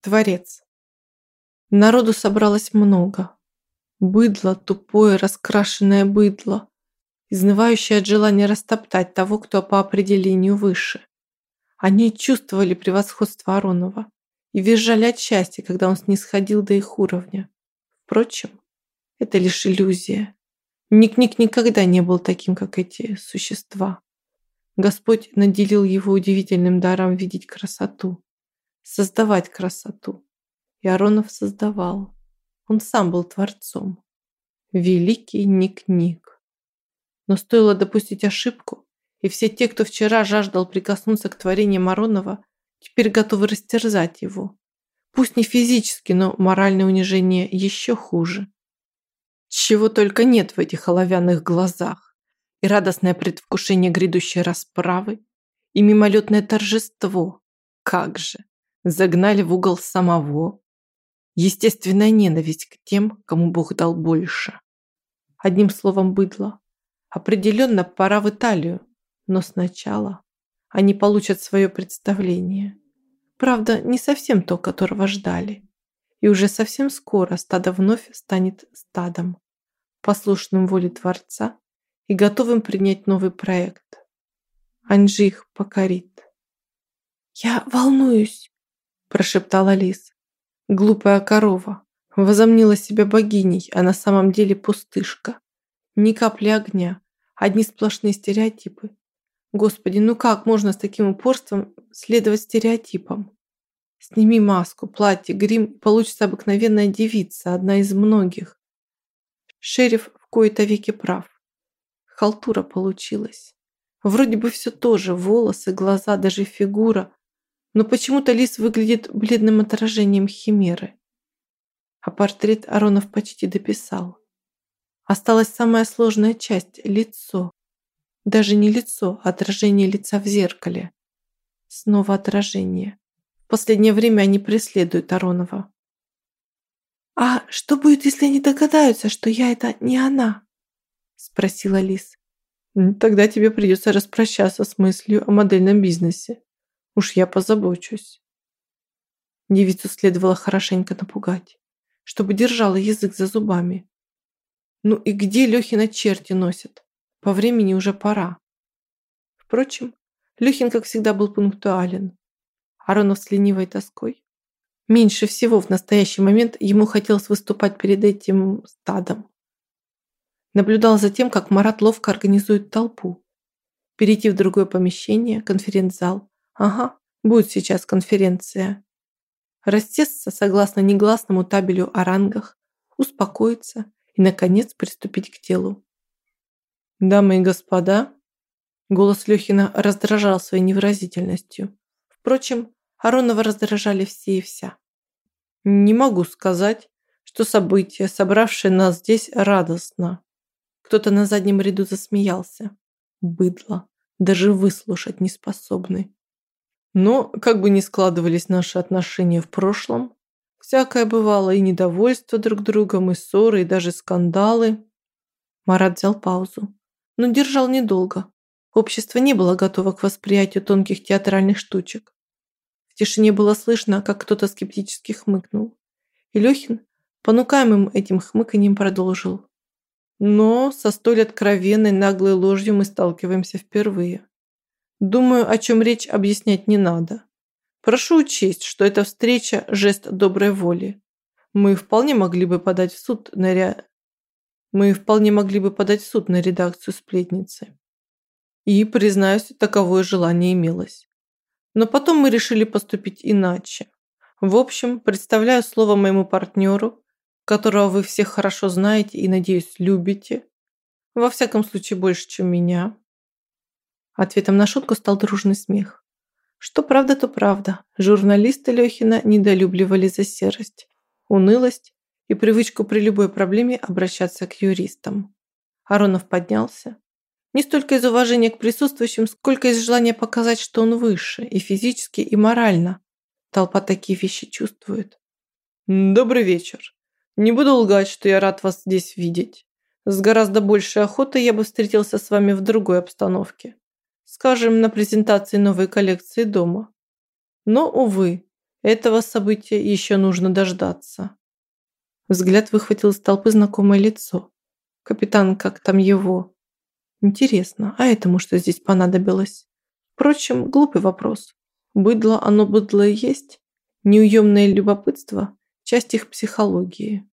Творец. Народу собралось много. Быдло, тупое, раскрашенное быдло, изнывающее от желания растоптать того, кто по определению выше. Они чувствовали превосходство Аронова и визжали от счастья, когда он снисходил до их уровня. Впрочем, это лишь иллюзия. Ник-Ник никогда не был таким, как эти существа. Господь наделил его удивительным даром видеть красоту, создавать красоту. И Аронов создавал. Он сам был творцом. Великий Ник-Ник. Но стоило допустить ошибку, и все те, кто вчера жаждал прикоснуться к творениям Аронова, теперь готовы растерзать его. Пусть не физически, но моральное унижение еще хуже. Чего только нет в этих оловянных глазах. И радостное предвкушение грядущей расправы, и мимолетное торжество. Как же! Загнали в угол самого. Естественная ненависть к тем, кому Бог дал больше. Одним словом, быдло. Определенно пора в Италию, но сначала они получат свое представление. Правда, не совсем то, которого ждали. И уже совсем скоро стадо вновь станет стадом, послушным воле Творца и готовым принять новый проект. Анжи их покорит. «Я волнуюсь», – прошептала Лис. Глупая корова. Возомнила себя богиней, а на самом деле пустышка. Ни капли огня, одни сплошные стереотипы. Господи, ну как можно с таким упорством следовать стереотипам? Сними маску, платье, грим, получится обыкновенная девица, одна из многих. Шериф в кои-то веки прав. Халтура получилась. Вроде бы все тоже, волосы, глаза, даже фигура. Но почему-то лис выглядит бледным отражением химеры. А портрет Аронов почти дописал. Осталась самая сложная часть – лицо. Даже не лицо, а отражение лица в зеркале. Снова отражение. В последнее время они преследуют Аронова. «А что будет, если они догадаются, что я это не она?» Спросила Лис. «Тогда тебе придется распрощаться с мыслью о модельном бизнесе. Уж я позабочусь». Девицу следовало хорошенько напугать, чтобы держала язык за зубами. Ну и где Лехина черти носят? По времени уже пора. Впрочем, Люхин, как всегда, был пунктуален. Аронов с ленивой тоской. Меньше всего в настоящий момент ему хотелось выступать перед этим стадом. Наблюдал за тем, как Марат ловко организует толпу. Перейти в другое помещение, конференц-зал. Ага, будет сейчас конференция. Растесться согласно негласному табелю о рангах, успокоиться и, наконец, приступить к делу. «Дамы и господа», голос Лехина раздражал своей невыразительностью. Впрочем, Аронова раздражали все и вся. «Не могу сказать, что событие, собравшее нас здесь, радостно». Кто-то на заднем ряду засмеялся. Быдло, даже выслушать не способный. Но, как бы ни складывались наши отношения в прошлом, всякое бывало и недовольство друг другом, и ссоры, и даже скандалы. Марат взял паузу но держал недолго. Общество не было готово к восприятию тонких театральных штучек. В тишине было слышно, как кто-то скептически хмыкнул. И Лёхин, понукаемым этим хмыканьем, продолжил. Но со столь откровенной наглой ложью мы сталкиваемся впервые. Думаю, о чем речь объяснять не надо. Прошу учесть, что эта встреча – жест доброй воли. Мы вполне могли бы подать в суд на, ря... Мы вполне могли бы подать в суд на редакцию сплетницы. И, признаюсь, таковое желание имелось. Но потом мы решили поступить иначе. В общем, представляю слово моему партнеру, которого вы все хорошо знаете и, надеюсь, любите. Во всяком случае, больше, чем меня. Ответом на шутку стал дружный смех. Что правда, то правда. Журналисты Лехина недолюбливали за серость, унылость и привычку при любой проблеме обращаться к юристам. Аронов поднялся. Не столько из уважения к присутствующим, сколько из желания показать, что он выше, и физически, и морально. Толпа такие вещи чувствует. «Добрый вечер. Не буду лгать, что я рад вас здесь видеть. С гораздо большей охотой я бы встретился с вами в другой обстановке. Скажем, на презентации новой коллекции дома. Но, увы, Этого события еще нужно дождаться. Взгляд выхватил из толпы знакомое лицо. Капитан, как там его? Интересно, а этому что здесь понадобилось? Впрочем, глупый вопрос. Быдло, оно быдло и есть. Неуемное любопытство – часть их психологии.